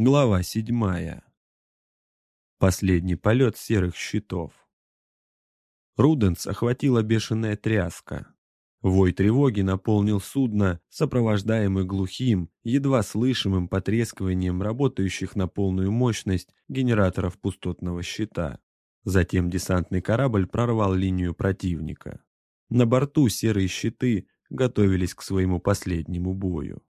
Глава седьмая. Последний полет серых щитов. Руденс охватила бешеная тряска. Вой тревоги наполнил судно, сопровождаемый глухим, едва слышимым потрескиванием работающих на полную мощность генераторов пустотного щита. Затем десантный корабль прорвал линию противника. На борту серые щиты готовились к своему последнему бою.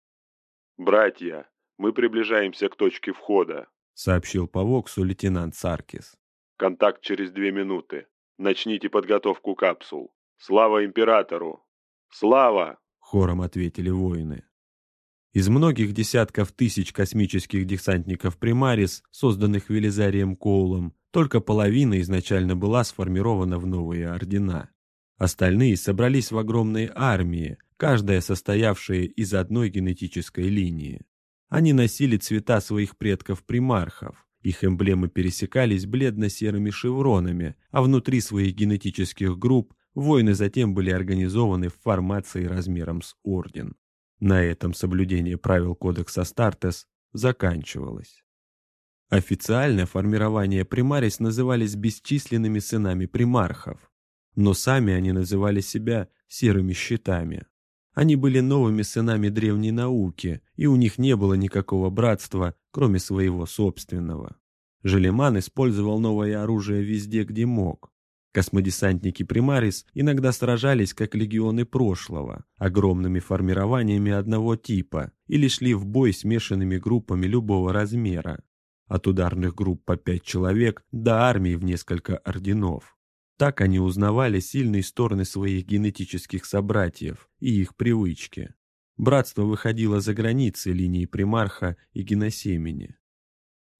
«Братья, мы приближаемся к точке входа», — сообщил по Воксу лейтенант Саркис. «Контакт через две минуты. Начните подготовку капсул. Слава императору! Слава!» — хором ответили воины. Из многих десятков тысяч космических десантников Примарис, созданных Велизарием Коулом, только половина изначально была сформирована в новые ордена. Остальные собрались в огромные армии, каждая состоявшая из одной генетической линии. Они носили цвета своих предков-примархов. Их эмблемы пересекались бледно-серыми шевронами, а внутри своих генетических групп войны затем были организованы в формации размером с орден. На этом соблюдение правил Кодекса Стартес заканчивалось. Официально формирование примарис назывались бесчисленными сынами примархов, но сами они называли себя серыми щитами. Они были новыми сынами древней науки, и у них не было никакого братства, кроме своего собственного. Желеман использовал новое оружие везде, где мог. Космодесантники Примарис иногда сражались как легионы прошлого, огромными формированиями одного типа, или шли в бой смешанными группами любого размера. От ударных групп по пять человек до армии в несколько орденов. Так они узнавали сильные стороны своих генетических собратьев и их привычки. Братство выходило за границы линии примарха и геносемени.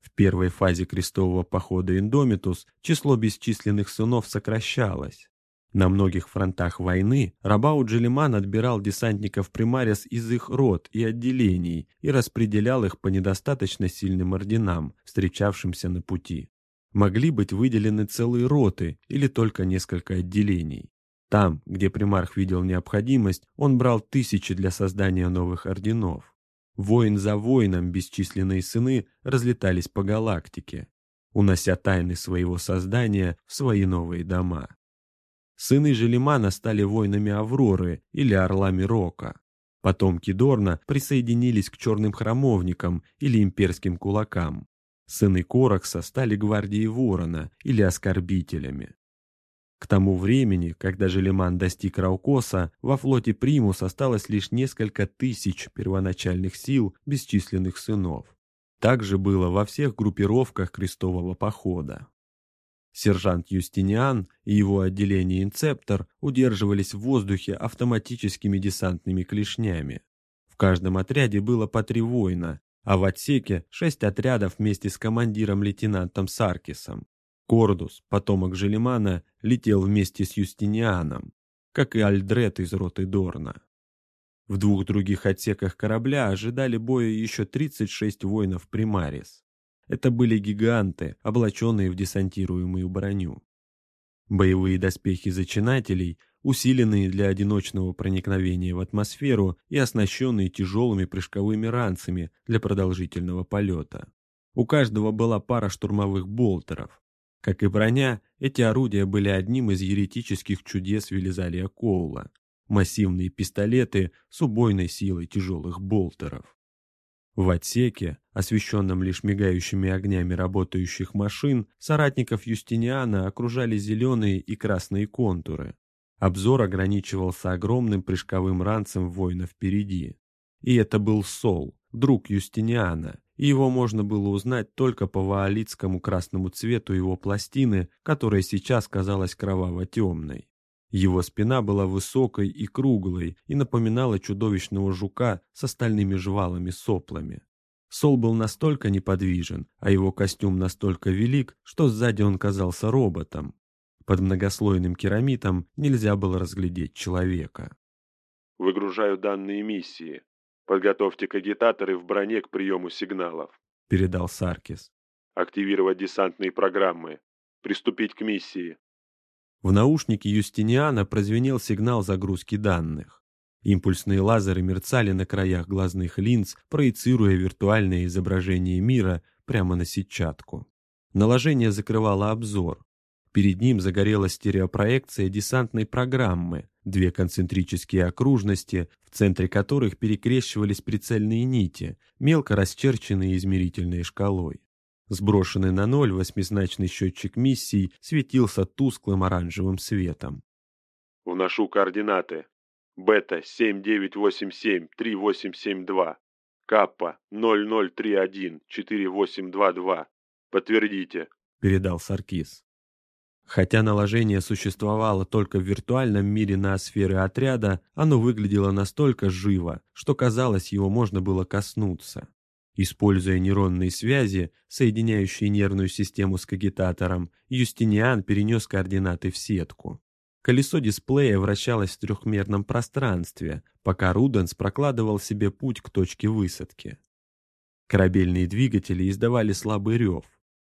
В первой фазе крестового похода Индомитус число бесчисленных сынов сокращалось. На многих фронтах войны Рабау Джелиман отбирал десантников примарис из их род и отделений и распределял их по недостаточно сильным орденам, встречавшимся на пути могли быть выделены целые роты или только несколько отделений. Там, где примарх видел необходимость, он брал тысячи для создания новых орденов. Воин за воином бесчисленные сыны разлетались по галактике, унося тайны своего создания в свои новые дома. Сыны Желимана стали воинами Авроры или орлами Рока. Потомки Дорна присоединились к черным храмовникам или имперским кулакам. Сыны Коракса стали гвардией Ворона или оскорбителями. К тому времени, когда Желеман достиг Раукоса, во флоте Примус осталось лишь несколько тысяч первоначальных сил бесчисленных сынов. Так же было во всех группировках крестового похода. Сержант Юстиниан и его отделение Инцептор удерживались в воздухе автоматическими десантными клешнями. В каждом отряде было по три воина, а в отсеке шесть отрядов вместе с командиром-лейтенантом Саркисом. Кордус, потомок Желимана, летел вместе с Юстинианом, как и Альдред из роты Дорна. В двух других отсеках корабля ожидали боя еще 36 воинов Примарис. Это были гиганты, облаченные в десантируемую броню. Боевые доспехи зачинателей усиленные для одиночного проникновения в атмосферу и оснащенные тяжелыми прыжковыми ранцами для продолжительного полета. У каждого была пара штурмовых болтеров. Как и броня, эти орудия были одним из еретических чудес Велизария Коула. Массивные пистолеты с убойной силой тяжелых болтеров. В отсеке, освещенном лишь мигающими огнями работающих машин, соратников Юстиниана окружали зеленые и красные контуры. Обзор ограничивался огромным прыжковым ранцем воина впереди. И это был Сол, друг Юстиниана, и его можно было узнать только по ваолитскому красному цвету его пластины, которая сейчас казалась кроваво-темной. Его спина была высокой и круглой и напоминала чудовищного жука с остальными жвалами-соплами. Сол был настолько неподвижен, а его костюм настолько велик, что сзади он казался роботом. Под многослойным керамитом нельзя было разглядеть человека. «Выгружаю данные миссии. Подготовьте кагитаторы в броне к приему сигналов», — передал Саркис. «Активировать десантные программы. Приступить к миссии». В наушнике Юстиниана прозвенел сигнал загрузки данных. Импульсные лазеры мерцали на краях глазных линз, проецируя виртуальное изображение мира прямо на сетчатку. Наложение закрывало обзор. Перед ним загорелась стереопроекция десантной программы, две концентрические окружности, в центре которых перекрещивались прицельные нити, мелко расчерченные измерительной шкалой. Сброшенный на ноль восьмизначный счетчик миссий светился тусклым оранжевым светом. «Вношу координаты. Бета 7987-3872. Каппа 0031-4822. Подтвердите», — передал Саркис. Хотя наложение существовало только в виртуальном мире на сферы отряда, оно выглядело настолько живо, что казалось, его можно было коснуться. Используя нейронные связи, соединяющие нервную систему с кагитатором, Юстиниан перенес координаты в сетку. Колесо дисплея вращалось в трехмерном пространстве, пока Руденс прокладывал себе путь к точке высадки. Корабельные двигатели издавали слабый рев.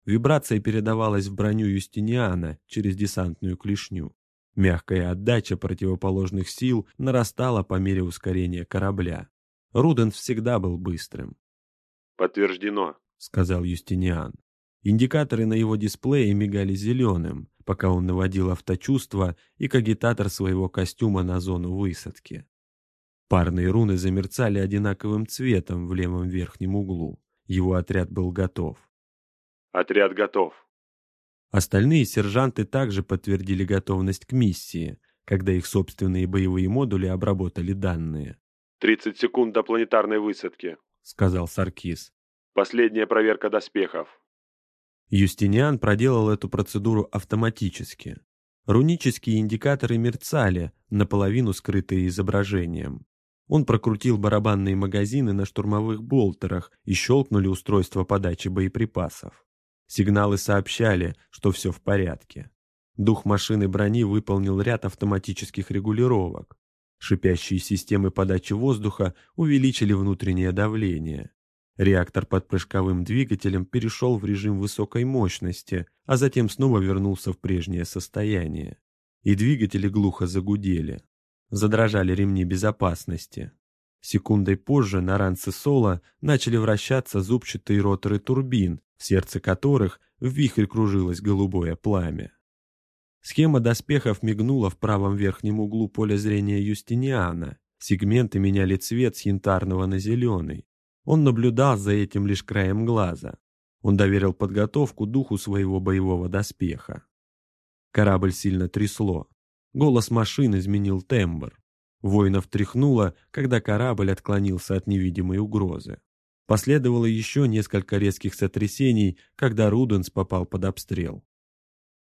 Вибрация передавалась в броню Юстиниана через десантную клешню. Мягкая отдача противоположных сил нарастала по мере ускорения корабля. Руденс всегда был быстрым. «Подтверждено», — сказал Юстиниан. Индикаторы на его дисплее мигали зеленым, пока он наводил авточувство и кагитатор своего костюма на зону высадки. Парные руны замерцали одинаковым цветом в левом верхнем углу. Его отряд был готов. «Отряд готов». Остальные сержанты также подтвердили готовность к миссии, когда их собственные боевые модули обработали данные. «Тридцать секунд до планетарной высадки», — сказал Саркис. «Последняя проверка доспехов. Юстиниан проделал эту процедуру автоматически. Рунические индикаторы мерцали, наполовину скрытые изображением. Он прокрутил барабанные магазины на штурмовых болтерах и щелкнули устройство подачи боеприпасов. Сигналы сообщали, что все в порядке. Дух машины брони выполнил ряд автоматических регулировок. Шипящие системы подачи воздуха увеличили внутреннее давление. Реактор под прыжковым двигателем перешел в режим высокой мощности, а затем снова вернулся в прежнее состояние. И двигатели глухо загудели. Задрожали ремни безопасности. Секундой позже на ранце Соло начали вращаться зубчатые роторы турбин, в сердце которых в вихрь кружилось голубое пламя. Схема доспехов мигнула в правом верхнем углу поля зрения Юстиниана. Сегменты меняли цвет с янтарного на зеленый. Он наблюдал за этим лишь краем глаза. Он доверил подготовку духу своего боевого доспеха. Корабль сильно трясло. Голос машин изменил тембр. Воинов тряхнуло, когда корабль отклонился от невидимой угрозы. Последовало еще несколько резких сотрясений, когда Руденс попал под обстрел.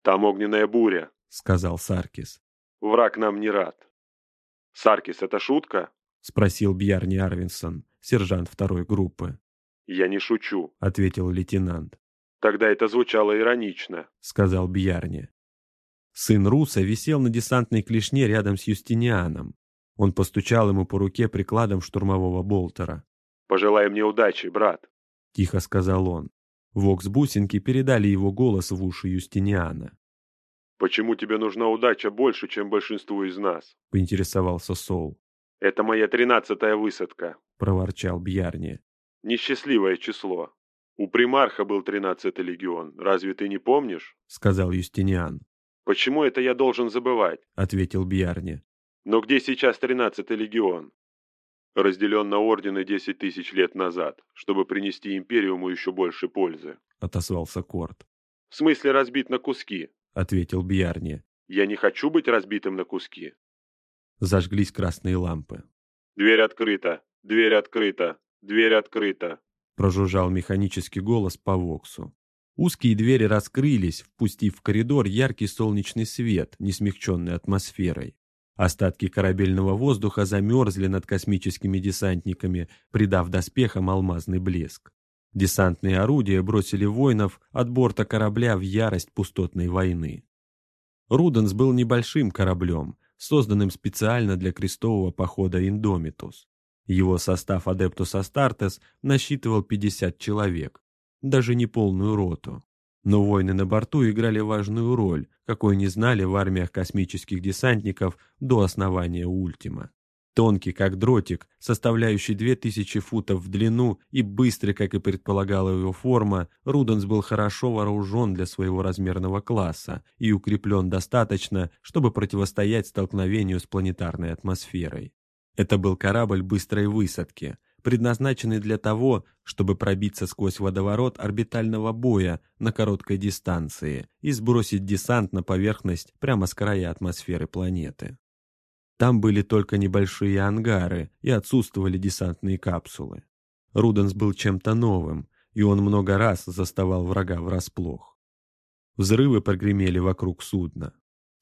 «Там огненная буря», — сказал Саркис. «Враг нам не рад». «Саркис, это шутка?» — спросил Бьярни Арвинсон сержант второй группы. «Я не шучу», — ответил лейтенант. «Тогда это звучало иронично», — сказал Бьярни. Сын Руса висел на десантной клешне рядом с Юстинианом. Он постучал ему по руке прикладом штурмового болтера. «Пожелай мне удачи, брат», — тихо сказал он. Вокс-бусинки передали его голос в уши Юстиниана. «Почему тебе нужна удача больше, чем большинству из нас?» — поинтересовался Сол. «Это моя тринадцатая высадка», — проворчал Бьярни. «Несчастливое число. У примарха был тринадцатый легион. Разве ты не помнишь?» — сказал Юстиниан. «Почему это я должен забывать?» — ответил Бьярни. «Но где сейчас тринадцатый легион?» «Разделен на ордены десять тысяч лет назад, чтобы принести Империуму еще больше пользы», — отозвался Корт. «В смысле разбит на куски?» — ответил Бьярни. «Я не хочу быть разбитым на куски». Зажглись красные лампы. «Дверь открыта! Дверь открыта! Дверь открыта!» Прожужжал механический голос по Воксу. Узкие двери раскрылись, впустив в коридор яркий солнечный свет, не смягченный атмосферой. Остатки корабельного воздуха замерзли над космическими десантниками, придав доспехам алмазный блеск. Десантные орудия бросили воинов от борта корабля в ярость пустотной войны. Руденс был небольшим кораблем, созданным специально для крестового похода Индомитус. Его состав Адептус Астартес насчитывал 50 человек, даже не полную роту. Но воины на борту играли важную роль, какой не знали в армиях космических десантников до основания Ультима. Тонкий, как дротик, составляющий 2000 футов в длину и быстрый, как и предполагала его форма, Руденс был хорошо вооружен для своего размерного класса и укреплен достаточно, чтобы противостоять столкновению с планетарной атмосферой. Это был корабль быстрой высадки, предназначенный для того, чтобы пробиться сквозь водоворот орбитального боя на короткой дистанции и сбросить десант на поверхность прямо с края атмосферы планеты. Там были только небольшие ангары и отсутствовали десантные капсулы. Руденс был чем-то новым, и он много раз заставал врага врасплох. Взрывы прогремели вокруг судна.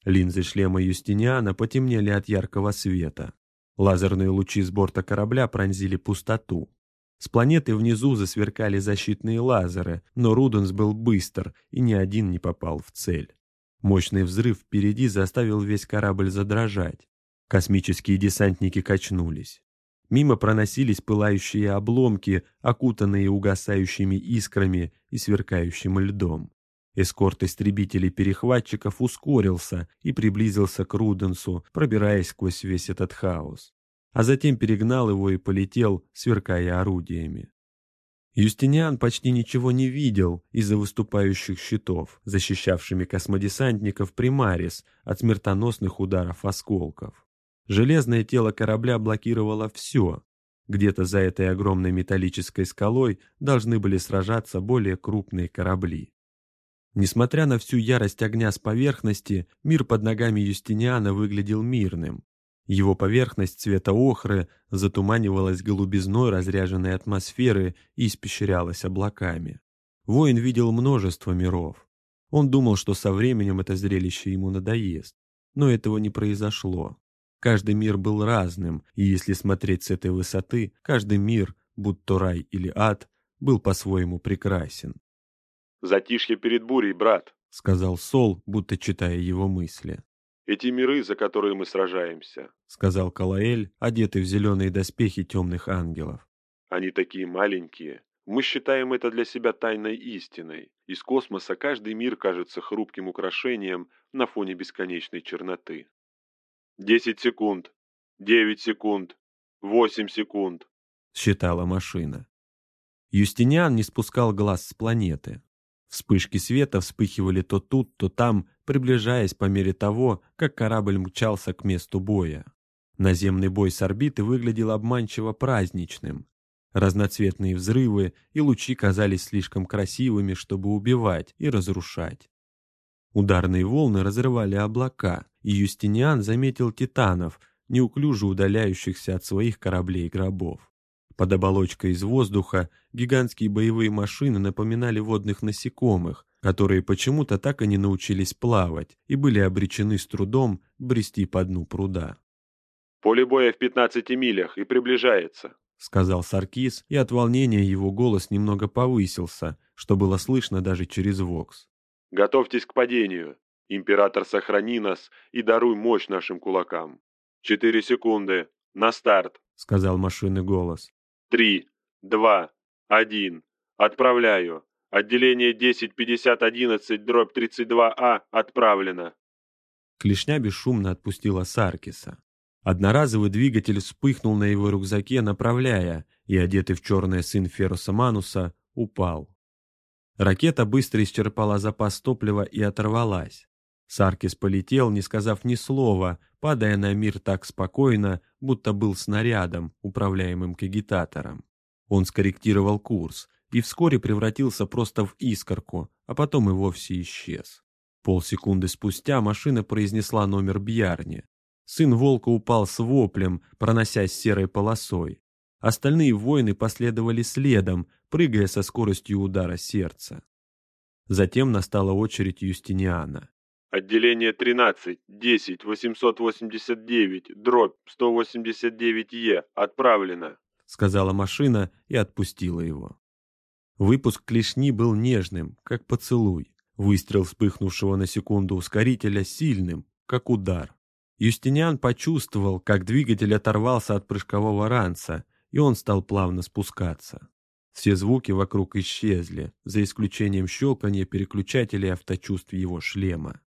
Линзы шлема Юстиниана потемнели от яркого света. Лазерные лучи с борта корабля пронзили пустоту. С планеты внизу засверкали защитные лазеры, но Руденс был быстр, и ни один не попал в цель. Мощный взрыв впереди заставил весь корабль задрожать. Космические десантники качнулись. Мимо проносились пылающие обломки, окутанные угасающими искрами и сверкающим льдом. Эскорт истребителей-перехватчиков ускорился и приблизился к Руденсу, пробираясь сквозь весь этот хаос. А затем перегнал его и полетел, сверкая орудиями. Юстиниан почти ничего не видел из-за выступающих щитов, защищавшими космодесантников Примарис от смертоносных ударов осколков. Железное тело корабля блокировало все. Где-то за этой огромной металлической скалой должны были сражаться более крупные корабли. Несмотря на всю ярость огня с поверхности, мир под ногами Юстиниана выглядел мирным. Его поверхность цвета охры затуманивалась голубизной разряженной атмосферы и испещрялась облаками. Воин видел множество миров. Он думал, что со временем это зрелище ему надоест. Но этого не произошло. Каждый мир был разным, и если смотреть с этой высоты, каждый мир, будь то рай или ад, был по-своему прекрасен. «Затишье перед бурей, брат», — сказал Сол, будто читая его мысли. «Эти миры, за которые мы сражаемся», — сказал Калаэль, одетый в зеленые доспехи темных ангелов. «Они такие маленькие. Мы считаем это для себя тайной истиной. Из космоса каждый мир кажется хрупким украшением на фоне бесконечной черноты. Десять секунд, девять секунд, восемь секунд», — считала машина. Юстиниан не спускал глаз с планеты. Вспышки света вспыхивали то тут, то там, приближаясь по мере того, как корабль мчался к месту боя. Наземный бой с орбиты выглядел обманчиво праздничным. Разноцветные взрывы и лучи казались слишком красивыми, чтобы убивать и разрушать. Ударные волны разрывали облака, и Юстиниан заметил титанов, неуклюже удаляющихся от своих кораблей гробов. Под оболочкой из воздуха гигантские боевые машины напоминали водных насекомых, которые почему-то так и не научились плавать и были обречены с трудом брести по дну пруда. «Поле боя в 15 милях и приближается», — сказал Саркис, и от волнения его голос немного повысился, что было слышно даже через вокс. «Готовьтесь к падению. Император, сохрани нас и даруй мощь нашим кулакам. Четыре секунды. На старт», — сказал машинный голос. Три, два, один. Отправляю. Отделение 105011, дробь 32А, отправлено. Клешня бесшумно отпустила Саркиса. Одноразовый двигатель вспыхнул на его рюкзаке, направляя, и, одетый в черное сын Феруса Мануса, упал. Ракета быстро исчерпала запас топлива и оторвалась. Саркис полетел, не сказав ни слова, падая на мир так спокойно, будто был снарядом, управляемым кагитатором. Он скорректировал курс и вскоре превратился просто в искорку, а потом и вовсе исчез. Полсекунды спустя машина произнесла номер Бьярни. Сын волка упал с воплем, проносясь серой полосой. Остальные воины последовали следом, прыгая со скоростью удара сердца. Затем настала очередь Юстиниана. Отделение 13, 10, 889, дробь 189Е, отправлено», — сказала машина и отпустила его. Выпуск клешни был нежным, как поцелуй. Выстрел вспыхнувшего на секунду ускорителя сильным, как удар. Юстиниан почувствовал, как двигатель оторвался от прыжкового ранца, и он стал плавно спускаться. Все звуки вокруг исчезли, за исключением щелканья переключателей авточувств его шлема.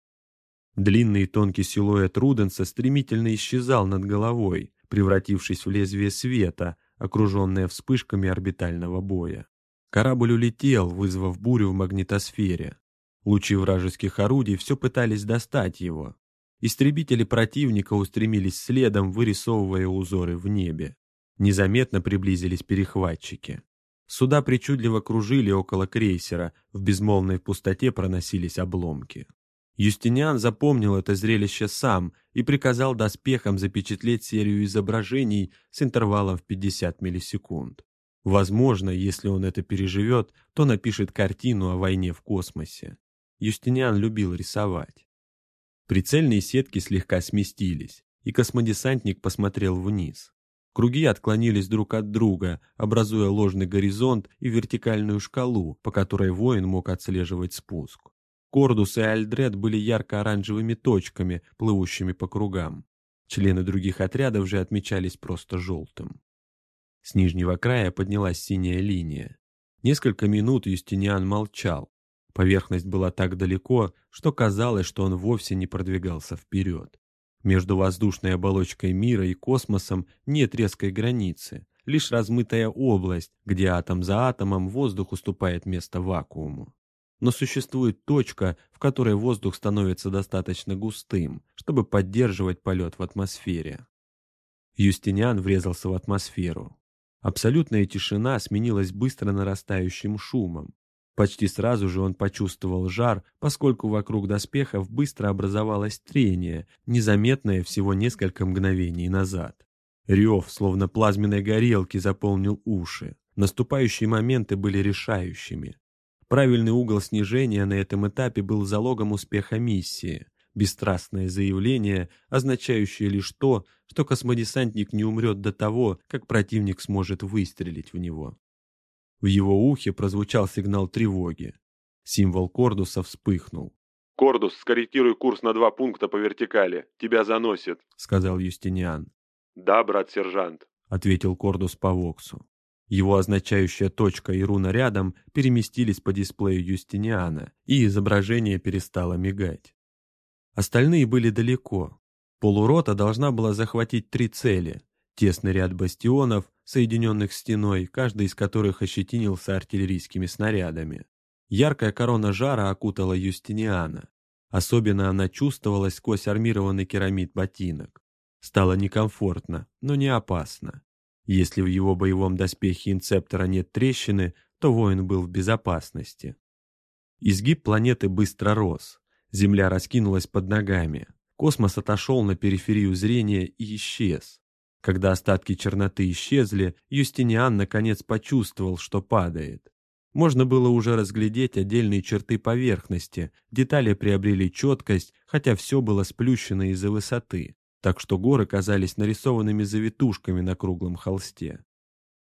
Длинный и тонкий силуэт Руденса стремительно исчезал над головой, превратившись в лезвие света, окруженное вспышками орбитального боя. Корабль улетел, вызвав бурю в магнитосфере. Лучи вражеских орудий все пытались достать его. Истребители противника устремились следом, вырисовывая узоры в небе. Незаметно приблизились перехватчики. Суда причудливо кружили около крейсера, в безмолвной пустоте проносились обломки. Юстиниан запомнил это зрелище сам и приказал доспехам запечатлеть серию изображений с интервалом в 50 миллисекунд. Возможно, если он это переживет, то напишет картину о войне в космосе. Юстиниан любил рисовать. Прицельные сетки слегка сместились, и космодесантник посмотрел вниз. Круги отклонились друг от друга, образуя ложный горизонт и вертикальную шкалу, по которой воин мог отслеживать спуск. Кордус и Альдред были ярко-оранжевыми точками, плывущими по кругам. Члены других отрядов же отмечались просто желтым. С нижнего края поднялась синяя линия. Несколько минут Юстиниан молчал. Поверхность была так далеко, что казалось, что он вовсе не продвигался вперед. Между воздушной оболочкой мира и космосом нет резкой границы, лишь размытая область, где атом за атомом воздух уступает место вакууму. Но существует точка, в которой воздух становится достаточно густым, чтобы поддерживать полет в атмосфере. Юстиниан врезался в атмосферу. Абсолютная тишина сменилась быстро нарастающим шумом. Почти сразу же он почувствовал жар, поскольку вокруг доспехов быстро образовалось трение, незаметное всего несколько мгновений назад. Рев, словно плазменной горелки, заполнил уши. Наступающие моменты были решающими. Правильный угол снижения на этом этапе был залогом успеха миссии бесстрастное заявление, означающее лишь то, что космодесантник не умрет до того, как противник сможет выстрелить в него. В его ухе прозвучал сигнал тревоги. Символ Кордуса вспыхнул. «Кордус, скорректируй курс на два пункта по вертикали. Тебя заносит», — сказал Юстиниан. «Да, брат-сержант», — ответил Кордус по Воксу. Его означающая точка и руна рядом переместились по дисплею Юстиниана, и изображение перестало мигать. Остальные были далеко. Полурота должна была захватить три цели. Тесный ряд бастионов, соединенных стеной, каждый из которых ощетинился артиллерийскими снарядами. Яркая корона жара окутала Юстиниана. Особенно она чувствовалась сквозь армированный керамид ботинок. Стало некомфортно, но не опасно. Если в его боевом доспехе инцептора нет трещины, то воин был в безопасности. Изгиб планеты быстро рос. Земля раскинулась под ногами. Космос отошел на периферию зрения и исчез. Когда остатки черноты исчезли, Юстиниан наконец почувствовал, что падает. Можно было уже разглядеть отдельные черты поверхности, детали приобрели четкость, хотя все было сплющено из-за высоты, так что горы казались нарисованными завитушками на круглом холсте.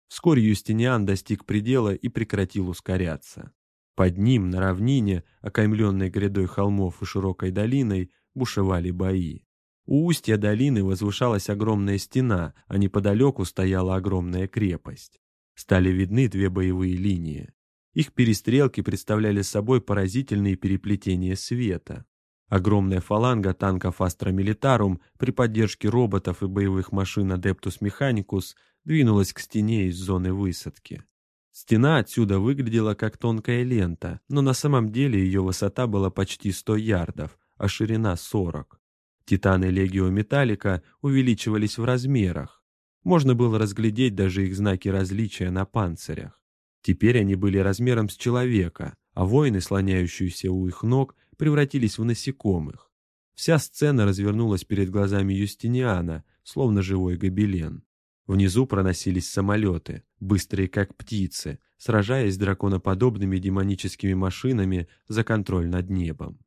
Вскоре Юстиниан достиг предела и прекратил ускоряться. Под ним, на равнине, окаймленной грядой холмов и широкой долиной, бушевали бои. У устья долины возвышалась огромная стена, а неподалеку стояла огромная крепость. Стали видны две боевые линии. Их перестрелки представляли собой поразительные переплетения света. Огромная фаланга танков Astra при поддержке роботов и боевых машин Adeptus Mechanicus двинулась к стене из зоны высадки. Стена отсюда выглядела как тонкая лента, но на самом деле ее высота была почти 100 ярдов, а ширина 40. Титаны Легио Металлика увеличивались в размерах. Можно было разглядеть даже их знаки различия на панцирях. Теперь они были размером с человека, а воины, слоняющиеся у их ног, превратились в насекомых. Вся сцена развернулась перед глазами Юстиниана, словно живой гобелен. Внизу проносились самолеты, быстрые как птицы, сражаясь с драконоподобными демоническими машинами за контроль над небом.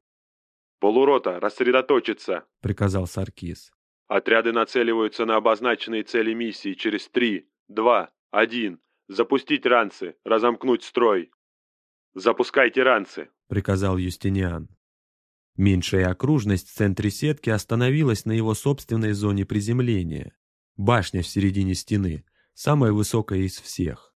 «Полурота, рассредоточиться!» — приказал Саркис. «Отряды нацеливаются на обозначенные цели миссии через три, два, один. Запустить ранцы, разомкнуть строй!» «Запускайте ранцы!» — приказал Юстиниан. Меньшая окружность в центре сетки остановилась на его собственной зоне приземления. Башня в середине стены, самая высокая из всех.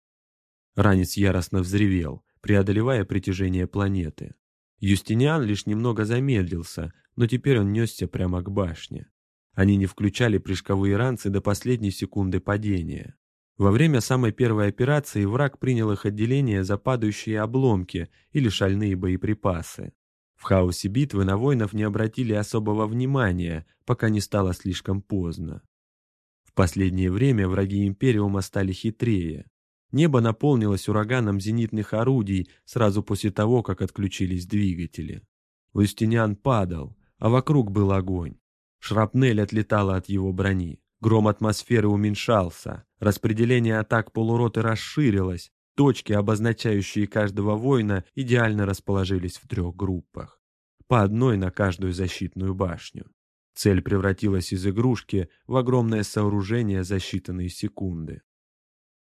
Ранец яростно взревел, преодолевая притяжение планеты. Юстиниан лишь немного замедлился, но теперь он несся прямо к башне. Они не включали прыжковые ранцы до последней секунды падения. Во время самой первой операции враг принял их отделение за падающие обломки или шальные боеприпасы. В хаосе битвы на воинов не обратили особого внимания, пока не стало слишком поздно. В последнее время враги Империума стали хитрее. Небо наполнилось ураганом зенитных орудий сразу после того, как отключились двигатели. Лустинян падал, а вокруг был огонь. Шрапнель отлетала от его брони. Гром атмосферы уменьшался. Распределение атак полуроты расширилось. Точки, обозначающие каждого воина, идеально расположились в трех группах. По одной на каждую защитную башню. Цель превратилась из игрушки в огромное сооружение за считанные секунды.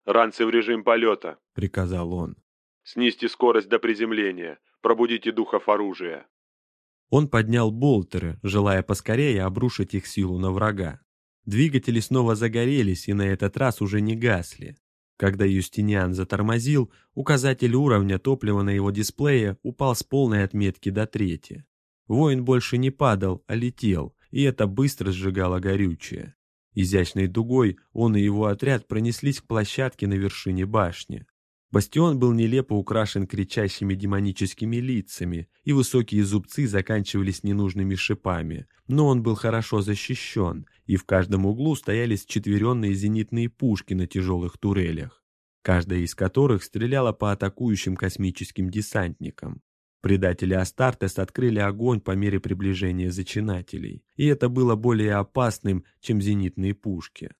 «Ранцы в режим полета», — приказал он. «Снизьте скорость до приземления. Пробудите духов оружия». Он поднял болтеры, желая поскорее обрушить их силу на врага. Двигатели снова загорелись и на этот раз уже не гасли. Когда Юстиниан затормозил, указатель уровня топлива на его дисплее упал с полной отметки до трети. Воин больше не падал, а летел, и это быстро сжигало горючее. Изящной дугой он и его отряд пронеслись к площадке на вершине башни. Бастион был нелепо украшен кричащими демоническими лицами, и высокие зубцы заканчивались ненужными шипами, но он был хорошо защищен, и в каждом углу стояли счетверенные зенитные пушки на тяжелых турелях, каждая из которых стреляла по атакующим космическим десантникам. Предатели Астартес открыли огонь по мере приближения зачинателей, и это было более опасным, чем зенитные пушки.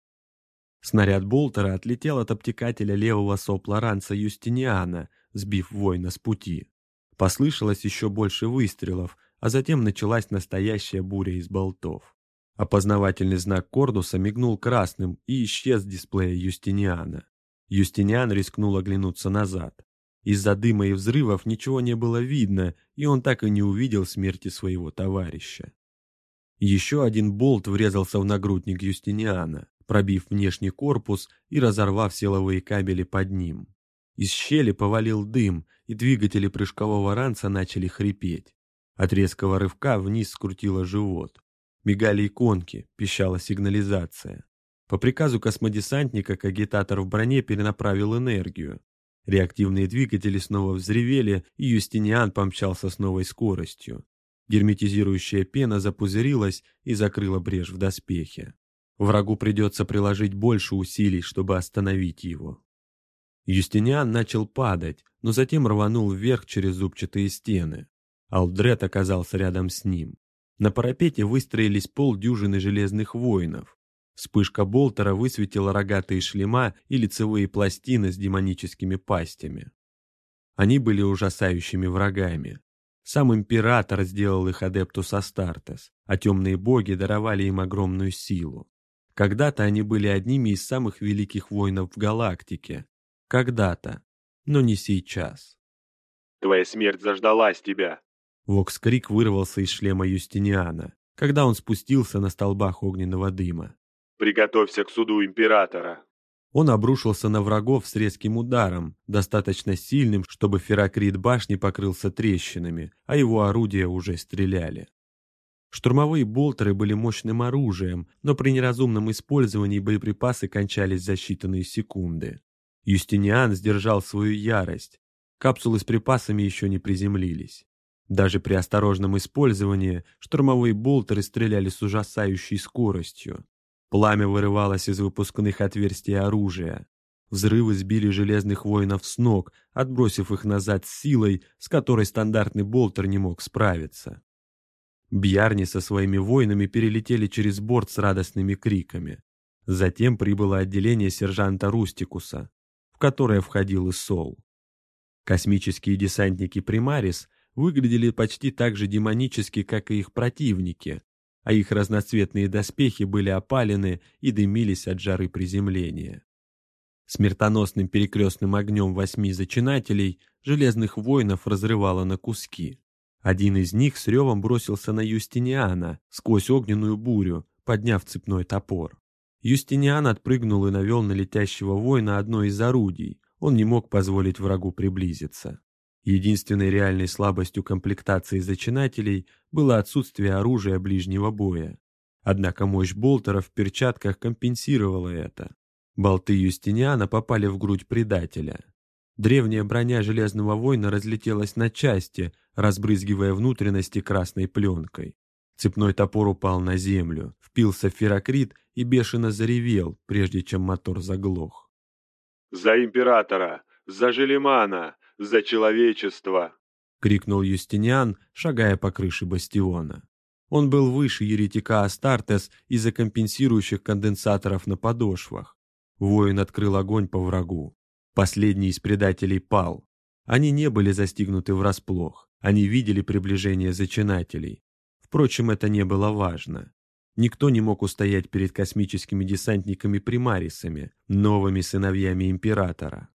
Снаряд Болтера отлетел от обтекателя левого сопла ранца Юстиниана, сбив воина с пути. Послышалось еще больше выстрелов, а затем началась настоящая буря из болтов. Опознавательный знак Кордуса мигнул красным и исчез с дисплея Юстиниана. Юстиниан рискнул оглянуться назад. Из-за дыма и взрывов ничего не было видно, и он так и не увидел смерти своего товарища. Еще один болт врезался в нагрудник Юстиниана, пробив внешний корпус и разорвав силовые кабели под ним. Из щели повалил дым, и двигатели прыжкового ранца начали хрипеть. От резкого рывка вниз скрутило живот. Мигали иконки, пищала сигнализация. По приказу космодесантника кагитатор в броне перенаправил энергию. Реактивные двигатели снова взревели, и Юстиниан помчался с новой скоростью. Герметизирующая пена запузырилась и закрыла брешь в доспехе. Врагу придется приложить больше усилий, чтобы остановить его. Юстиниан начал падать, но затем рванул вверх через зубчатые стены. Алдред оказался рядом с ним. На парапете выстроились полдюжины железных воинов. Вспышка болтера высветила рогатые шлема и лицевые пластины с демоническими пастями. Они были ужасающими врагами. Сам император сделал их адептус Астартес, а темные боги даровали им огромную силу. Когда-то они были одними из самых великих воинов в галактике. Когда-то, но не сейчас. «Твоя смерть заждалась тебя!» Вокс-крик вырвался из шлема Юстиниана, когда он спустился на столбах огненного дыма. Приготовься к суду императора. Он обрушился на врагов с резким ударом, достаточно сильным, чтобы ферокрит башни покрылся трещинами, а его орудия уже стреляли. Штурмовые болтеры были мощным оружием, но при неразумном использовании боеприпасы кончались за считанные секунды. Юстиниан сдержал свою ярость. Капсулы с припасами еще не приземлились. Даже при осторожном использовании штурмовые болтеры стреляли с ужасающей скоростью. Пламя вырывалось из выпускных отверстий оружия. Взрывы сбили железных воинов с ног, отбросив их назад силой, с которой стандартный болтер не мог справиться. Бьярни со своими воинами перелетели через борт с радостными криками. Затем прибыло отделение сержанта Рустикуса, в которое входил и Сол. Космические десантники Примарис выглядели почти так же демонически, как и их противники, а их разноцветные доспехи были опалены и дымились от жары приземления. Смертоносным перекрестным огнем восьми зачинателей железных воинов разрывало на куски. Один из них с ревом бросился на Юстиниана сквозь огненную бурю, подняв цепной топор. Юстиниан отпрыгнул и навел на летящего воина одно из орудий. Он не мог позволить врагу приблизиться. Единственной реальной слабостью комплектации зачинателей было отсутствие оружия ближнего боя. Однако мощь болтеров в перчатках компенсировала это. Болты Юстиниана попали в грудь предателя. Древняя броня Железного воина разлетелась на части, разбрызгивая внутренности красной пленкой. Цепной топор упал на землю, впился в ферокрит и бешено заревел, прежде чем мотор заглох. «За императора! За Желемана! За человечество!» — крикнул Юстиниан, шагая по крыше бастиона. Он был выше еретика Астартес из-за компенсирующих конденсаторов на подошвах. Воин открыл огонь по врагу. Последний из предателей пал. Они не были застигнуты врасплох. Они видели приближение зачинателей. Впрочем, это не было важно. Никто не мог устоять перед космическими десантниками-примарисами, новыми сыновьями Императора.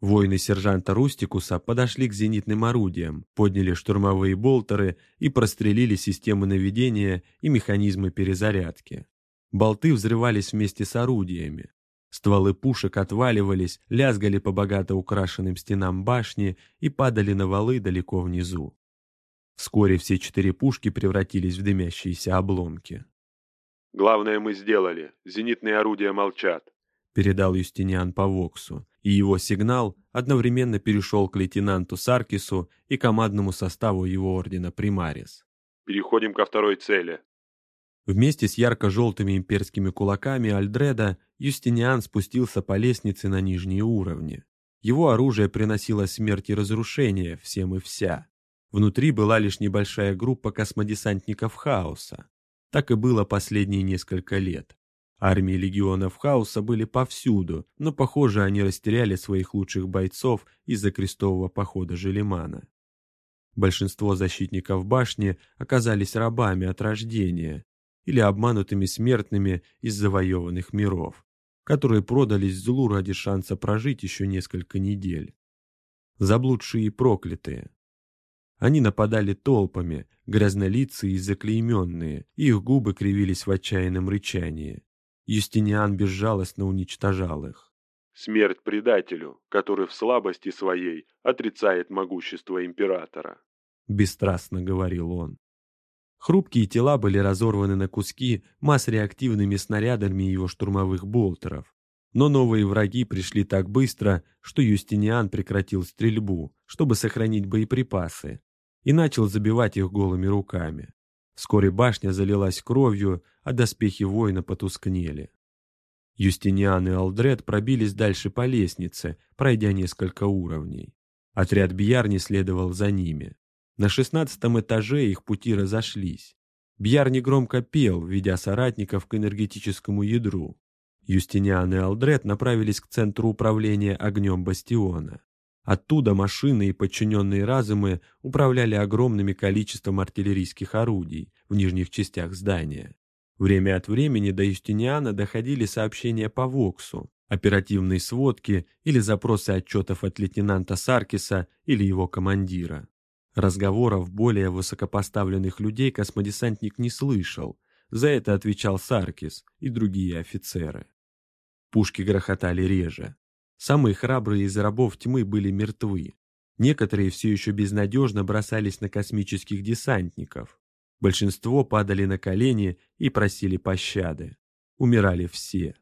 Воины сержанта Рустикуса подошли к зенитным орудиям, подняли штурмовые болтеры и прострелили системы наведения и механизмы перезарядки. Болты взрывались вместе с орудиями. Стволы пушек отваливались, лязгали по богато украшенным стенам башни и падали на валы далеко внизу. Вскоре все четыре пушки превратились в дымящиеся обломки. «Главное мы сделали. Зенитные орудия молчат», — передал Юстиниан по Воксу, и его сигнал одновременно перешел к лейтенанту Саркису и командному составу его ордена Примарис. «Переходим ко второй цели». Вместе с ярко-желтыми имперскими кулаками Альдреда Юстиниан спустился по лестнице на нижние уровни. Его оружие приносило смерть и разрушение всем и вся. Внутри была лишь небольшая группа космодесантников хаоса. Так и было последние несколько лет. Армии легионов хаоса были повсюду, но, похоже, они растеряли своих лучших бойцов из-за крестового похода Желемана. Большинство защитников башни оказались рабами от рождения или обманутыми смертными из завоеванных миров, которые продались злу ради шанса прожить еще несколько недель. Заблудшие и проклятые, они нападали толпами, грязнолицые и заклейменные, их губы кривились в отчаянном рычании. Юстиниан безжалостно уничтожал их. «Смерть предателю, который в слабости своей отрицает могущество императора», — бесстрастно говорил он. Хрупкие тела были разорваны на куски масс-реактивными снарядами его штурмовых болтеров. Но новые враги пришли так быстро, что Юстиниан прекратил стрельбу, чтобы сохранить боеприпасы и начал забивать их голыми руками. Вскоре башня залилась кровью, а доспехи воина потускнели. Юстиниан и Алдред пробились дальше по лестнице, пройдя несколько уровней. Отряд Бьярни следовал за ними. На шестнадцатом этаже их пути разошлись. Бьярни громко пел, ведя соратников к энергетическому ядру. Юстиниан и Алдред направились к центру управления огнем бастиона. Оттуда машины и подчиненные разумы управляли огромным количеством артиллерийских орудий в нижних частях здания. Время от времени до Юстиниана доходили сообщения по ВОКСу, оперативные сводки или запросы отчетов от лейтенанта Саркиса или его командира. Разговоров более высокопоставленных людей космодесантник не слышал, за это отвечал Саркис и другие офицеры. Пушки грохотали реже. Самые храбрые из рабов тьмы были мертвы. Некоторые все еще безнадежно бросались на космических десантников. Большинство падали на колени и просили пощады. Умирали все.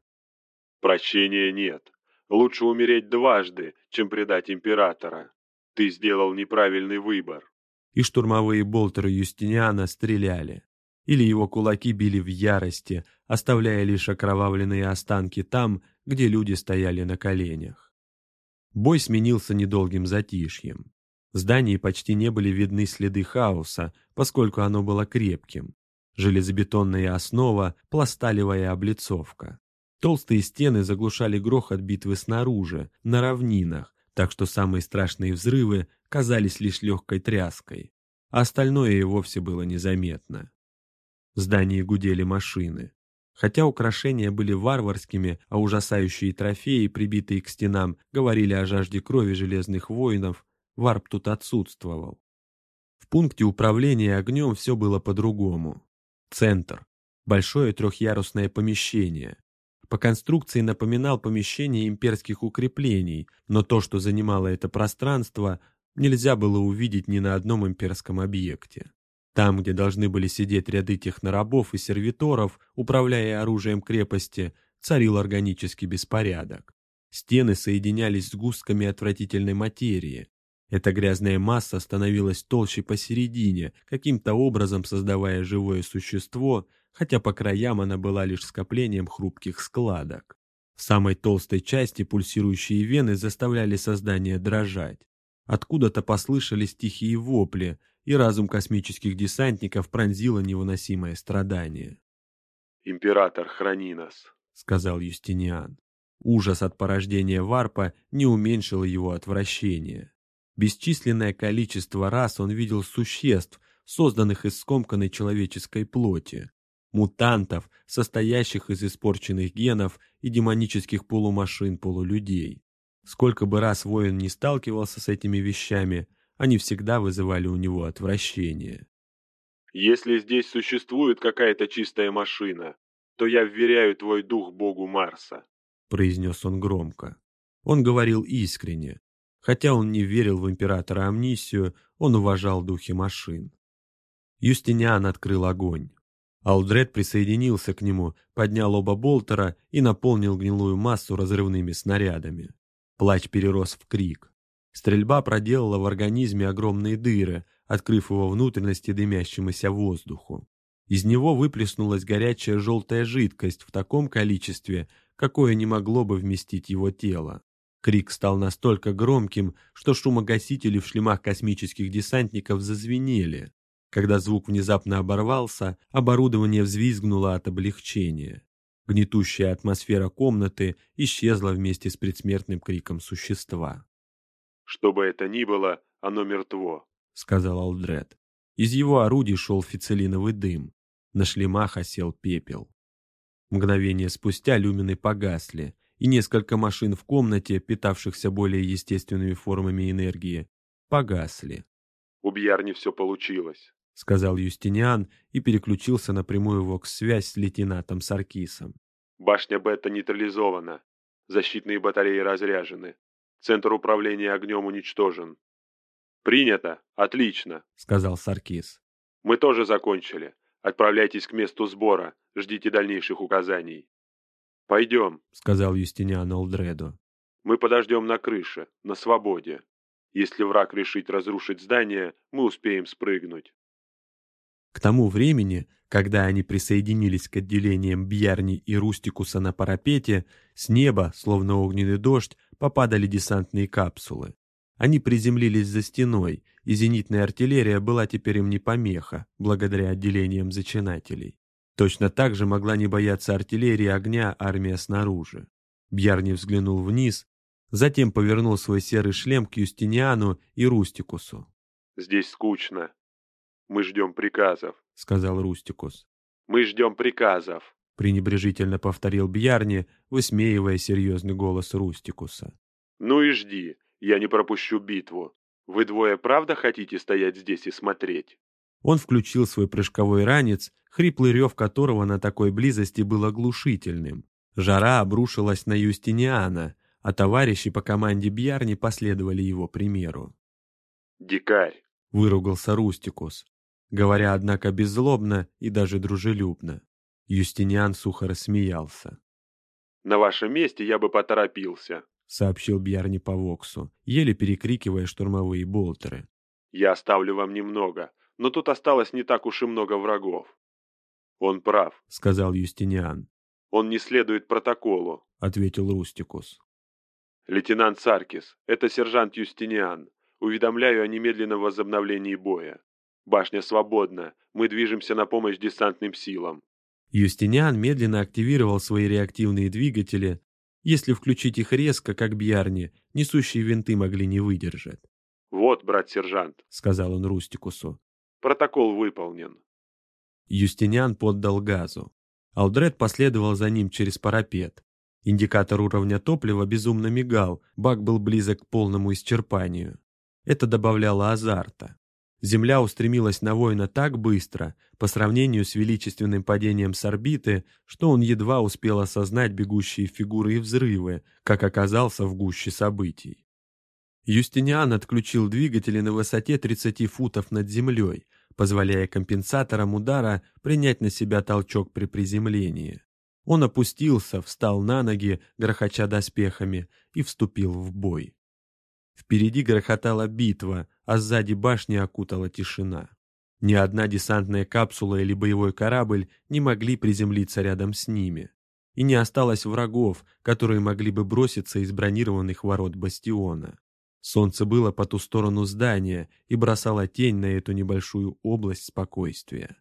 «Прощения нет. Лучше умереть дважды, чем предать императора. Ты сделал неправильный выбор». И штурмовые болтеры Юстиниана стреляли. Или его кулаки били в ярости, оставляя лишь окровавленные останки там, где люди стояли на коленях. Бой сменился недолгим затишьем. В здании почти не были видны следы хаоса, поскольку оно было крепким. Железобетонная основа, пласталевая облицовка. Толстые стены заглушали грохот битвы снаружи, на равнинах, так что самые страшные взрывы казались лишь легкой тряской, а остальное и вовсе было незаметно. В здании гудели машины. Хотя украшения были варварскими, а ужасающие трофеи, прибитые к стенам, говорили о жажде крови железных воинов, варп тут отсутствовал. В пункте управления огнем все было по-другому. Центр. Большое трехъярусное помещение. По конструкции напоминал помещение имперских укреплений, но то, что занимало это пространство, нельзя было увидеть ни на одном имперском объекте. Там, где должны были сидеть ряды технорабов и сервиторов, управляя оружием крепости, царил органический беспорядок. Стены соединялись с густками отвратительной материи. Эта грязная масса становилась толще посередине, каким-то образом создавая живое существо, хотя по краям она была лишь скоплением хрупких складок. В самой толстой части пульсирующие вены заставляли создание дрожать. Откуда-то послышались тихие вопли, и разум космических десантников пронзило невыносимое страдание. «Император, храни нас», — сказал Юстиниан. Ужас от порождения варпа не уменьшил его отвращение. Бесчисленное количество раз он видел существ, созданных из скомканной человеческой плоти. Мутантов, состоящих из испорченных генов и демонических полумашин-полулюдей. Сколько бы раз воин не сталкивался с этими вещами, они всегда вызывали у него отвращение. «Если здесь существует какая-то чистая машина, то я вверяю твой дух богу Марса», — произнес он громко. Он говорил искренне. Хотя он не верил в императора Амнисию, он уважал духи машин. Юстиниан открыл огонь. Алдред присоединился к нему, поднял оба болтера и наполнил гнилую массу разрывными снарядами. Плач перерос в крик. Стрельба проделала в организме огромные дыры, открыв его внутренности дымящемуся воздуху. Из него выплеснулась горячая желтая жидкость в таком количестве, какое не могло бы вместить его тело. Крик стал настолько громким, что шумогасители в шлемах космических десантников зазвенели. Когда звук внезапно оборвался, оборудование взвизгнуло от облегчения. Гнетущая атмосфера комнаты исчезла вместе с предсмертным криком существа. «Что бы это ни было, оно мертво», — сказал Алдред. Из его орудий шел фицелиновый дым. На шлемах осел пепел. Мгновение спустя люмины погасли, и несколько машин в комнате, питавшихся более естественными формами энергии, погасли. «У Бьярни все получилось», — сказал Юстиниан и переключился на прямую вокс-связь с лейтенантом Саркисом. «Башня Бета нейтрализована. Защитные батареи разряжены. Центр управления огнем уничтожен». «Принято. Отлично», — сказал Саркис. «Мы тоже закончили. Отправляйтесь к месту сбора. Ждите дальнейших указаний». «Пойдем», — сказал Юстиниан Олдреду. «Мы подождем на крыше, на свободе. Если враг решит разрушить здание, мы успеем спрыгнуть». К тому времени, когда они присоединились к отделениям Бьярни и Рустикуса на парапете, с неба, словно огненный дождь, попадали десантные капсулы. Они приземлились за стеной, и зенитная артиллерия была теперь им не помеха, благодаря отделениям зачинателей. Точно так же могла не бояться артиллерии огня армия снаружи. Бьярни взглянул вниз, затем повернул свой серый шлем к Юстиниану и Рустикусу. «Здесь скучно», «Мы ждем приказов», — сказал Рустикус. «Мы ждем приказов», — пренебрежительно повторил Бьярни, высмеивая серьезный голос Рустикуса. «Ну и жди, я не пропущу битву. Вы двое правда хотите стоять здесь и смотреть?» Он включил свой прыжковой ранец, хриплый рев которого на такой близости был оглушительным. Жара обрушилась на Юстиниана, а товарищи по команде Бьярни последовали его примеру. «Дикарь!» — выругался Рустикус говоря, однако, беззлобно и даже дружелюбно. Юстиниан сухо рассмеялся. «На вашем месте я бы поторопился», — сообщил Бьярни по Воксу, еле перекрикивая штурмовые болтеры. «Я оставлю вам немного, но тут осталось не так уж и много врагов». «Он прав», — сказал Юстиниан. «Он не следует протоколу», — ответил Рустикус. «Лейтенант Саркис, это сержант Юстиниан. Уведомляю о немедленном возобновлении боя. Башня свободна. Мы движемся на помощь десантным силам. Юстиниан медленно активировал свои реактивные двигатели. Если включить их резко, как Бьярни, несущие винты могли не выдержать. «Вот, брат-сержант», — сказал он Рустикусу. «Протокол выполнен». Юстиниан поддал газу. Алдред последовал за ним через парапет. Индикатор уровня топлива безумно мигал, бак был близок к полному исчерпанию. Это добавляло азарта. Земля устремилась на воина так быстро, по сравнению с величественным падением с орбиты, что он едва успел осознать бегущие фигуры и взрывы, как оказался в гуще событий. Юстиниан отключил двигатели на высоте 30 футов над землей, позволяя компенсаторам удара принять на себя толчок при приземлении. Он опустился, встал на ноги, грохоча доспехами, и вступил в бой. Впереди грохотала битва, а сзади башни окутала тишина. Ни одна десантная капсула или боевой корабль не могли приземлиться рядом с ними. И не осталось врагов, которые могли бы броситься из бронированных ворот бастиона. Солнце было по ту сторону здания и бросало тень на эту небольшую область спокойствия.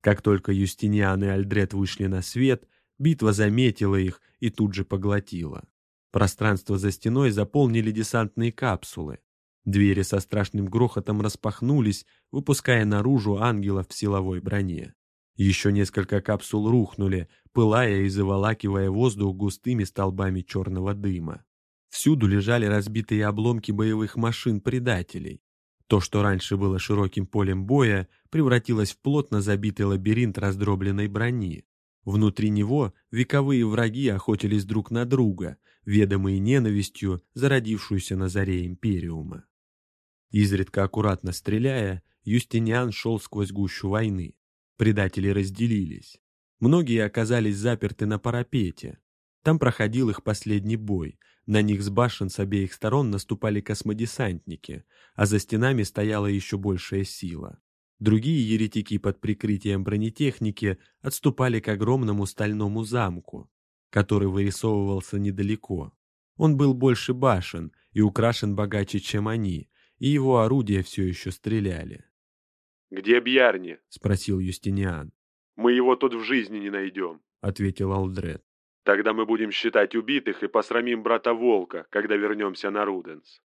Как только Юстиниан и Альдред вышли на свет, битва заметила их и тут же поглотила. Пространство за стеной заполнили десантные капсулы. Двери со страшным грохотом распахнулись, выпуская наружу ангелов в силовой броне. Еще несколько капсул рухнули, пылая и заволакивая воздух густыми столбами черного дыма. Всюду лежали разбитые обломки боевых машин предателей. То, что раньше было широким полем боя, превратилось в плотно забитый лабиринт раздробленной брони. Внутри него вековые враги охотились друг на друга, ведомые ненавистью, зародившуюся на заре Империума. Изредка аккуратно стреляя, Юстиниан шел сквозь гущу войны. Предатели разделились. Многие оказались заперты на парапете. Там проходил их последний бой. На них с башен с обеих сторон наступали космодесантники, а за стенами стояла еще большая сила. Другие еретики под прикрытием бронетехники отступали к огромному стальному замку, который вырисовывался недалеко. Он был больше башен и украшен богаче, чем они, и его орудия все еще стреляли. «Где Бьярни?» — спросил Юстиниан. «Мы его тут в жизни не найдем», — ответил Алдред. «Тогда мы будем считать убитых и посрамим брата Волка, когда вернемся на Руденс».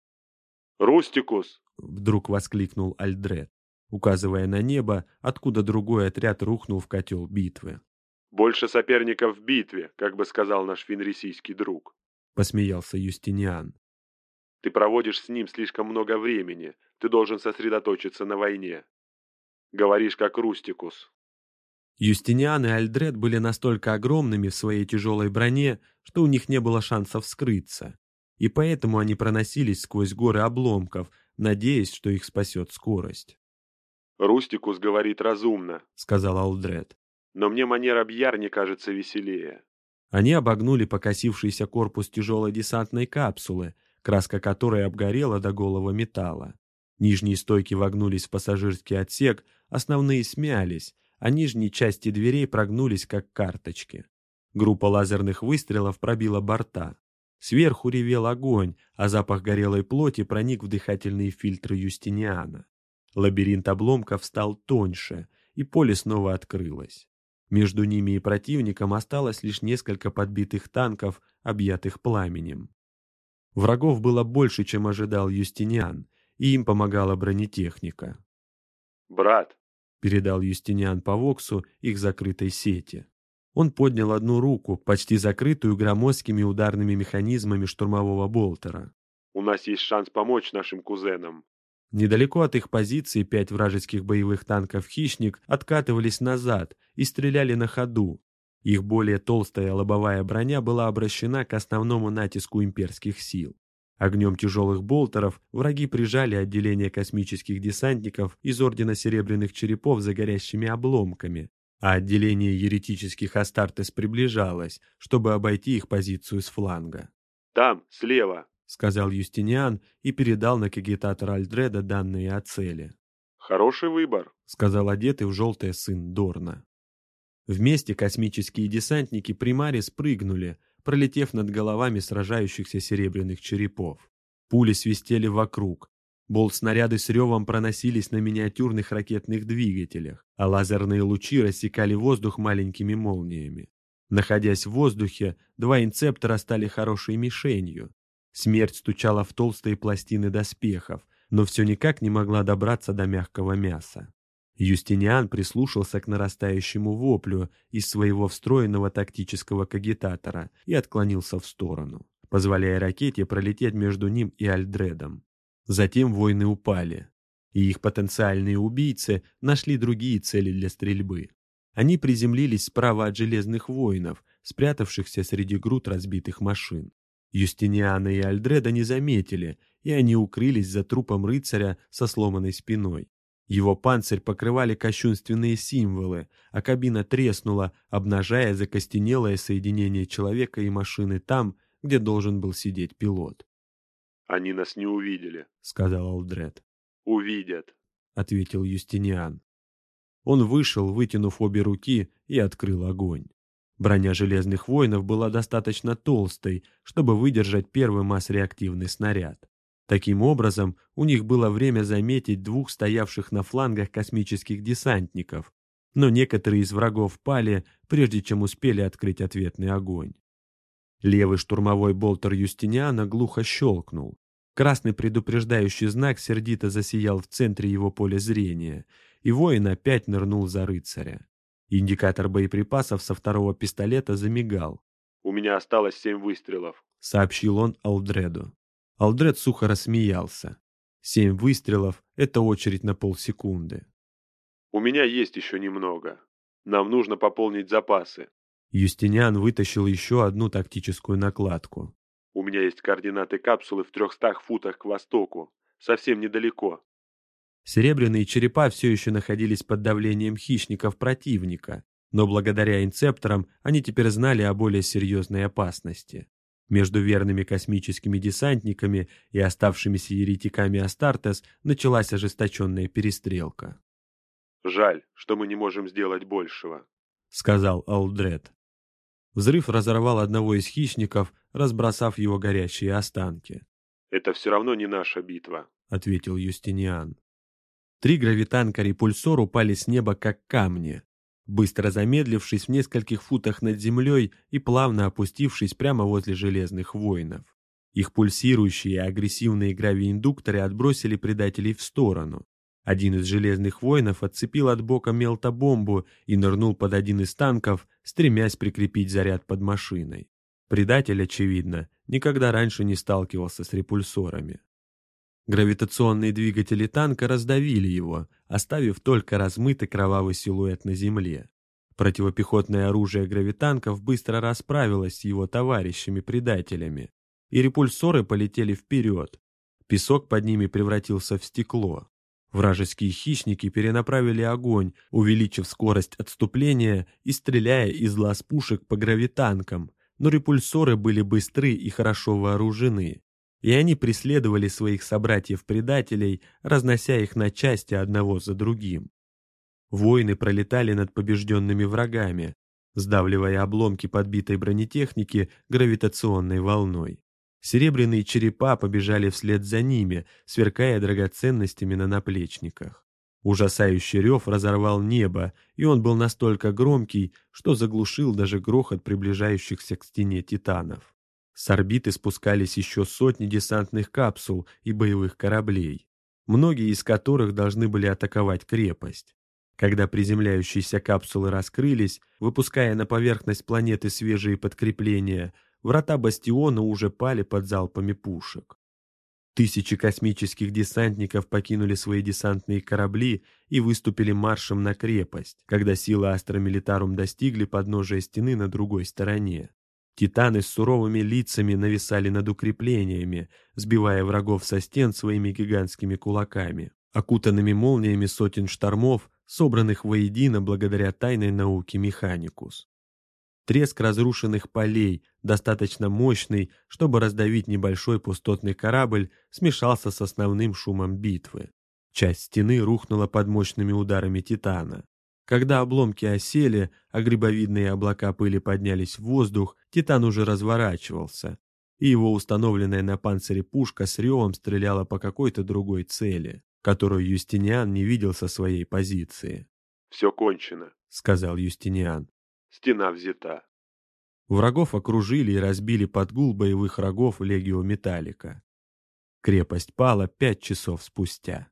«Рустикус!» — вдруг воскликнул Альдред, указывая на небо, откуда другой отряд рухнул в котел битвы. «Больше соперников в битве, как бы сказал наш финрисийский друг», — посмеялся Юстиниан. Ты проводишь с ним слишком много времени. Ты должен сосредоточиться на войне. Говоришь, как Рустикус. Юстиниан и Альдред были настолько огромными в своей тяжелой броне, что у них не было шансов скрыться. И поэтому они проносились сквозь горы обломков, надеясь, что их спасет скорость. «Рустикус говорит разумно», — сказал Алдред. «Но мне манера Бьярни кажется веселее». Они обогнули покосившийся корпус тяжелой десантной капсулы, краска которой обгорела до голого металла. Нижние стойки вогнулись в пассажирский отсек, основные смялись, а нижние части дверей прогнулись, как карточки. Группа лазерных выстрелов пробила борта. Сверху ревел огонь, а запах горелой плоти проник в дыхательные фильтры Юстиниана. Лабиринт обломков стал тоньше, и поле снова открылось. Между ними и противником осталось лишь несколько подбитых танков, объятых пламенем. Врагов было больше, чем ожидал Юстиниан, и им помогала бронетехника. «Брат», — передал Юстиниан по Воксу их закрытой сети. Он поднял одну руку, почти закрытую громоздкими ударными механизмами штурмового болтера. «У нас есть шанс помочь нашим кузенам». Недалеко от их позиции пять вражеских боевых танков «Хищник» откатывались назад и стреляли на ходу, их более толстая лобовая броня была обращена к основному натиску имперских сил. Огнем тяжелых болтеров враги прижали отделение космических десантников из Ордена Серебряных Черепов за горящими обломками, а отделение еретических Астартес приближалось, чтобы обойти их позицию с фланга. «Там, слева», — сказал Юстиниан и передал на кагитатор Альдреда данные о цели. «Хороший выбор», — сказал одетый в желтое сын Дорна. Вместе космические десантники Примари спрыгнули, пролетев над головами сражающихся серебряных черепов. Пули свистели вокруг. Болт-снаряды с ревом проносились на миниатюрных ракетных двигателях, а лазерные лучи рассекали воздух маленькими молниями. Находясь в воздухе, два инцептора стали хорошей мишенью. Смерть стучала в толстые пластины доспехов, но все никак не могла добраться до мягкого мяса. Юстиниан прислушался к нарастающему воплю из своего встроенного тактического кагитатора и отклонился в сторону, позволяя ракете пролететь между ним и Альдредом. Затем войны упали, и их потенциальные убийцы нашли другие цели для стрельбы. Они приземлились справа от железных воинов, спрятавшихся среди груд разбитых машин. Юстиниана и Альдреда не заметили, и они укрылись за трупом рыцаря со сломанной спиной. Его панцирь покрывали кощунственные символы, а кабина треснула, обнажая закостенелое соединение человека и машины там, где должен был сидеть пилот. «Они нас не увидели», — сказал Алдред. «Увидят», — ответил Юстиниан. Он вышел, вытянув обе руки, и открыл огонь. Броня железных воинов была достаточно толстой, чтобы выдержать первый масс-реактивный снаряд. Таким образом, у них было время заметить двух стоявших на флангах космических десантников, но некоторые из врагов пали, прежде чем успели открыть ответный огонь. Левый штурмовой болтер Юстиниана глухо щелкнул. Красный предупреждающий знак сердито засиял в центре его поля зрения, и воин опять нырнул за рыцаря. Индикатор боеприпасов со второго пистолета замигал. «У меня осталось семь выстрелов», — сообщил он Алдреду. Алдред сухо рассмеялся. Семь выстрелов — это очередь на полсекунды. «У меня есть еще немного. Нам нужно пополнить запасы». Юстиниан вытащил еще одну тактическую накладку. «У меня есть координаты капсулы в трехстах футах к востоку, совсем недалеко». Серебряные черепа все еще находились под давлением хищников противника, но благодаря инцепторам они теперь знали о более серьезной опасности. Между верными космическими десантниками и оставшимися еретиками Астартес началась ожесточенная перестрелка. «Жаль, что мы не можем сделать большего», — сказал Алдред. Взрыв разорвал одного из хищников, разбросав его горящие останки. «Это все равно не наша битва», — ответил Юстиниан. Три гравитанка-репульсор упали с неба, как камни, быстро замедлившись в нескольких футах над землей и плавно опустившись прямо возле железных воинов. Их пульсирующие и агрессивные гравииндукторы отбросили предателей в сторону. Один из железных воинов отцепил от бока мелтобомбу и нырнул под один из танков, стремясь прикрепить заряд под машиной. Предатель, очевидно, никогда раньше не сталкивался с репульсорами. Гравитационные двигатели танка раздавили его, оставив только размытый кровавый силуэт на земле. Противопехотное оружие гравитанков быстро расправилось с его товарищами-предателями, и репульсоры полетели вперед. Песок под ними превратился в стекло. Вражеские хищники перенаправили огонь, увеличив скорость отступления и стреляя из глаз пушек по гравитанкам, но репульсоры были быстры и хорошо вооружены и они преследовали своих собратьев-предателей, разнося их на части одного за другим. Воины пролетали над побежденными врагами, сдавливая обломки подбитой бронетехники гравитационной волной. Серебряные черепа побежали вслед за ними, сверкая драгоценностями на наплечниках. Ужасающий рев разорвал небо, и он был настолько громкий, что заглушил даже грохот приближающихся к стене титанов. С орбиты спускались еще сотни десантных капсул и боевых кораблей, многие из которых должны были атаковать крепость. Когда приземляющиеся капсулы раскрылись, выпуская на поверхность планеты свежие подкрепления, врата бастиона уже пали под залпами пушек. Тысячи космических десантников покинули свои десантные корабли и выступили маршем на крепость, когда силы Астра Милитарум достигли подножия стены на другой стороне. Титаны с суровыми лицами нависали над укреплениями, сбивая врагов со стен своими гигантскими кулаками, окутанными молниями сотен штормов, собранных воедино благодаря тайной науке Механикус. Треск разрушенных полей, достаточно мощный, чтобы раздавить небольшой пустотный корабль, смешался с основным шумом битвы. Часть стены рухнула под мощными ударами Титана. Когда обломки осели, а грибовидные облака пыли поднялись в воздух, Титан уже разворачивался, и его установленная на панцире пушка с ревом стреляла по какой-то другой цели, которую Юстиниан не видел со своей позиции. «Все кончено», — сказал Юстиниан. «Стена взята». Врагов окружили и разбили под гул боевых рогов Легио Металлика. Крепость пала пять часов спустя.